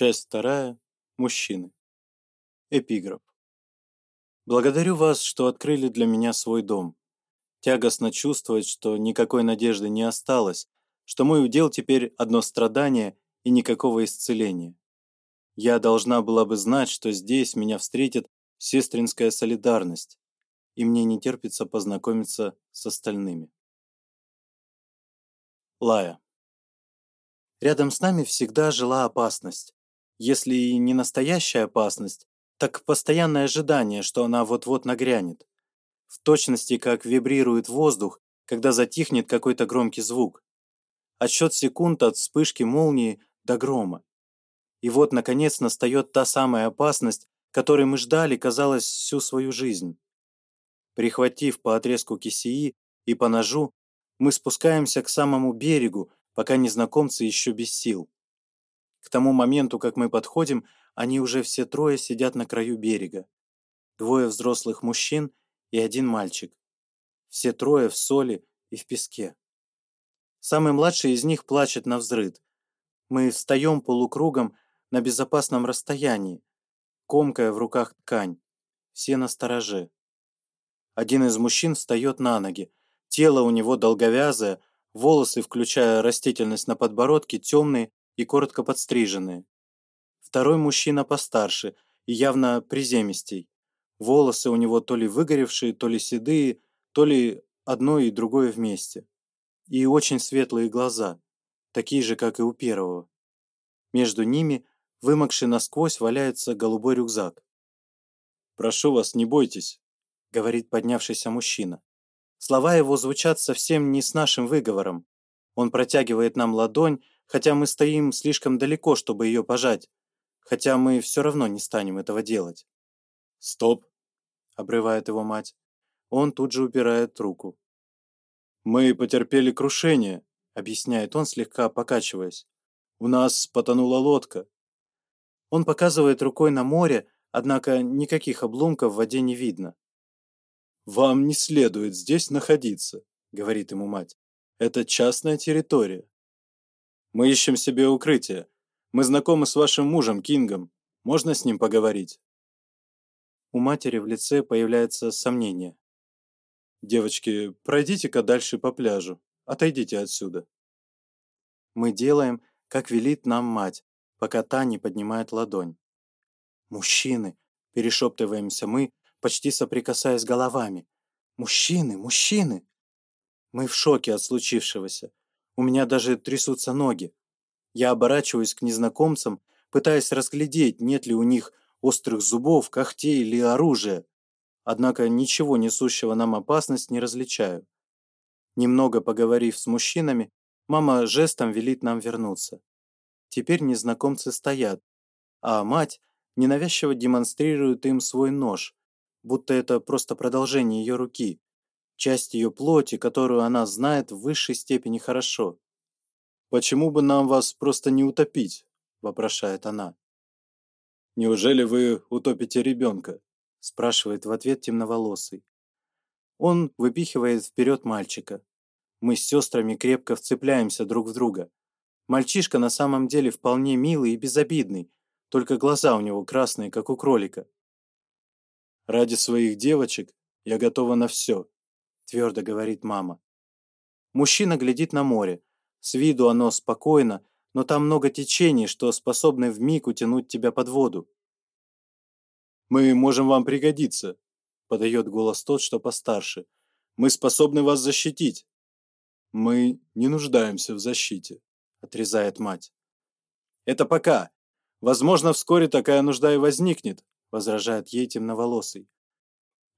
Часть вторая. Мужчины. Эпиграф. Благодарю вас, что открыли для меня свой дом. Тягостно чувствовать, что никакой надежды не осталось, что мой удел теперь одно страдание и никакого исцеления. Я должна была бы знать, что здесь меня встретит сестринская солидарность, и мне не терпится познакомиться с остальными. Лая. Рядом с нами всегда жила опасность если и не настоящая опасность, так постоянное ожидание, что она вот-вот нагрянет. В точности, как вибрирует воздух, когда затихнет какой-то громкий звук. Отсчет секунд от вспышки молнии до грома. И вот, наконец, настает та самая опасность, которой мы ждали, казалось, всю свою жизнь. Прихватив по отрезку кисии и по ножу, мы спускаемся к самому берегу, пока незнакомцы еще без сил. К тому моменту, как мы подходим, они уже все трое сидят на краю берега. Двое взрослых мужчин и один мальчик. Все трое в соли и в песке. Самый младший из них плачет на взрыд. Мы встаем полукругом на безопасном расстоянии, комкая в руках ткань. Все настороже. Один из мужчин встает на ноги. Тело у него долговязое, волосы, включая растительность на подбородке, темные и коротко подстриженные. Второй мужчина постарше и явно приземистей. Волосы у него то ли выгоревшие, то ли седые, то ли одно и другое вместе. И очень светлые глаза, такие же, как и у первого. Между ними, вымокший насквозь, валяется голубой рюкзак. «Прошу вас, не бойтесь», — говорит поднявшийся мужчина. Слова его звучат совсем не с нашим выговором. Он протягивает нам ладонь, хотя мы стоим слишком далеко, чтобы ее пожать, хотя мы все равно не станем этого делать. «Стоп!» — обрывает его мать. Он тут же убирает руку. «Мы потерпели крушение», — объясняет он, слегка покачиваясь. «У нас потонула лодка». Он показывает рукой на море, однако никаких обломков в воде не видно. «Вам не следует здесь находиться», — говорит ему мать. «Это частная территория». Мы ищем себе укрытие. Мы знакомы с вашим мужем, Кингом. Можно с ним поговорить?» У матери в лице появляется сомнение. «Девочки, пройдите-ка дальше по пляжу. Отойдите отсюда». Мы делаем, как велит нам мать, пока та не поднимает ладонь. «Мужчины!» – перешептываемся мы, почти соприкасаясь головами. «Мужчины! Мужчины!» Мы в шоке от случившегося. У меня даже трясутся ноги. Я оборачиваюсь к незнакомцам, пытаясь разглядеть, нет ли у них острых зубов, когтей или оружия. Однако ничего несущего нам опасность не различаю. Немного поговорив с мужчинами, мама жестом велит нам вернуться. Теперь незнакомцы стоят, а мать ненавязчиво демонстрирует им свой нож, будто это просто продолжение ее руки, часть ее плоти, которую она знает в высшей степени хорошо. «Почему бы нам вас просто не утопить?» – вопрошает она. «Неужели вы утопите ребенка?» – спрашивает в ответ темноволосый. Он выпихивает вперед мальчика. Мы с сестрами крепко вцепляемся друг в друга. Мальчишка на самом деле вполне милый и безобидный, только глаза у него красные, как у кролика. «Ради своих девочек я готова на все», твердо говорит мама. Мужчина глядит на море. С виду оно спокойно, но там много течений, что способны вмиг утянуть тебя под воду. «Мы можем вам пригодиться», — подает голос тот, что постарше. «Мы способны вас защитить». «Мы не нуждаемся в защите», — отрезает мать. «Это пока. Возможно, вскоре такая нужда и возникнет», — возражает ей темноволосый.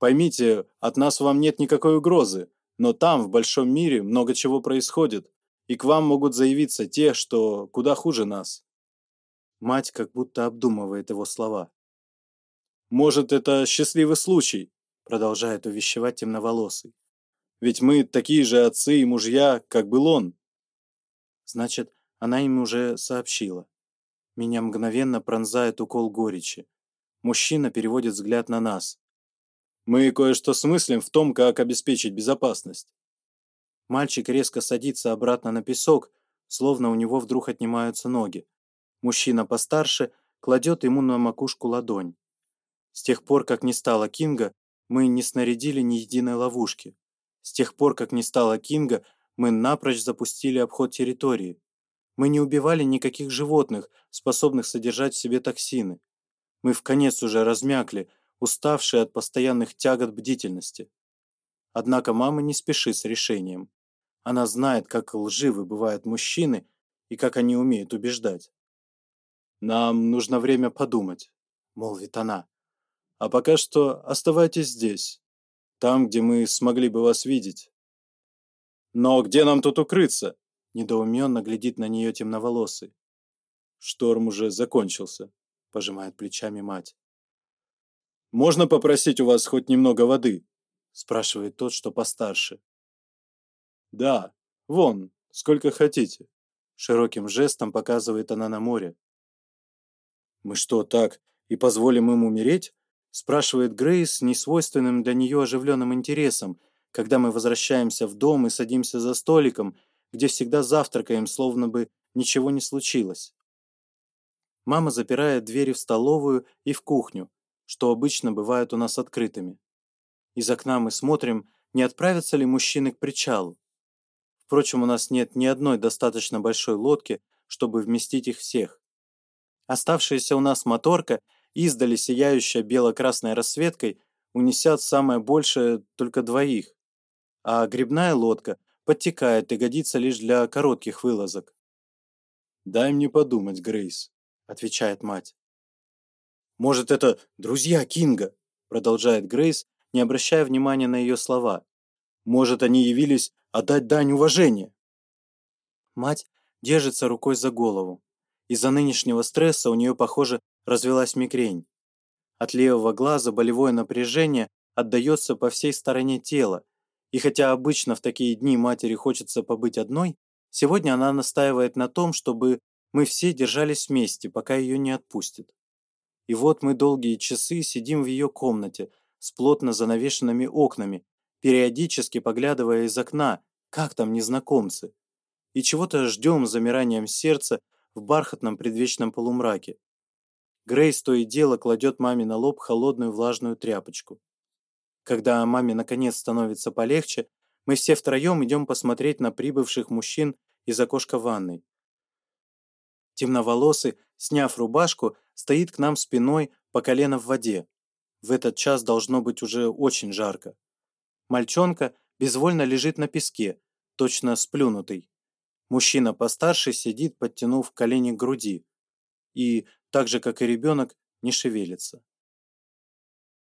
Поймите, от нас вам нет никакой угрозы, но там, в большом мире, много чего происходит, и к вам могут заявиться те, что куда хуже нас». Мать как будто обдумывает его слова. «Может, это счастливый случай», — продолжает увещевать темноволосый. «Ведь мы такие же отцы и мужья, как был он». Значит, она им уже сообщила. Меня мгновенно пронзает укол горечи. Мужчина переводит взгляд на нас. Мы кое-что смыслим в том, как обеспечить безопасность». Мальчик резко садится обратно на песок, словно у него вдруг отнимаются ноги. Мужчина постарше кладет ему на макушку ладонь. С тех пор, как не стало Кинга, мы не снарядили ни единой ловушки. С тех пор, как не стало Кинга, мы напрочь запустили обход территории. Мы не убивали никаких животных, способных содержать в себе токсины. Мы в конец уже размякли – уставший от постоянных тягот бдительности. Однако мама не спешит с решением. Она знает, как лживы бывают мужчины и как они умеют убеждать. «Нам нужно время подумать», — молвит она. «А пока что оставайтесь здесь, там, где мы смогли бы вас видеть». «Но где нам тут укрыться?» — недоуменно глядит на нее темноволосый. «Шторм уже закончился», — пожимает плечами мать. «Можно попросить у вас хоть немного воды?» – спрашивает тот, что постарше. «Да, вон, сколько хотите», – широким жестом показывает она на море. «Мы что, так и позволим им умереть?» – спрашивает Грейс с несвойственным для нее оживленным интересом, когда мы возвращаемся в дом и садимся за столиком, где всегда завтракаем, словно бы ничего не случилось. Мама запирает двери в столовую и в кухню, что обычно бывают у нас открытыми. Из окна мы смотрим, не отправятся ли мужчины к причалу. Впрочем, у нас нет ни одной достаточно большой лодки, чтобы вместить их всех. Оставшаяся у нас моторка, издали сияющая бело-красной рассветкой унесят самое большее только двоих. А грибная лодка подтекает и годится лишь для коротких вылазок. «Дай мне подумать, Грейс», — отвечает мать. Может, это друзья Кинга?» продолжает Грейс, не обращая внимания на ее слова. «Может, они явились отдать дань уважения?» Мать держится рукой за голову. Из-за нынешнего стресса у нее, похоже, развелась мигрень. От левого глаза болевое напряжение отдается по всей стороне тела, и хотя обычно в такие дни матери хочется побыть одной, сегодня она настаивает на том, чтобы мы все держались вместе, пока ее не отпустят. И вот мы долгие часы сидим в ее комнате с плотно занавешенными окнами, периодически поглядывая из окна, как там незнакомцы. И чего-то ждем замиранием сердца в бархатном предвечном полумраке. Грейс то и дело кладет маме на лоб холодную влажную тряпочку. Когда маме наконец становится полегче, мы все втроем идем посмотреть на прибывших мужчин из окошка ванной. Темноволосый, сняв рубашку, стоит к нам спиной по колено в воде. В этот час должно быть уже очень жарко. Мальчонка безвольно лежит на песке, точно сплюнутый. Мужчина постарше сидит, подтянув колени к груди. И, так же как и ребенок, не шевелится.